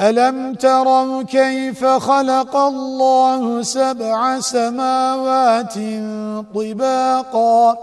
ألم تروا كيف خلق الله سبع سماوات طباقا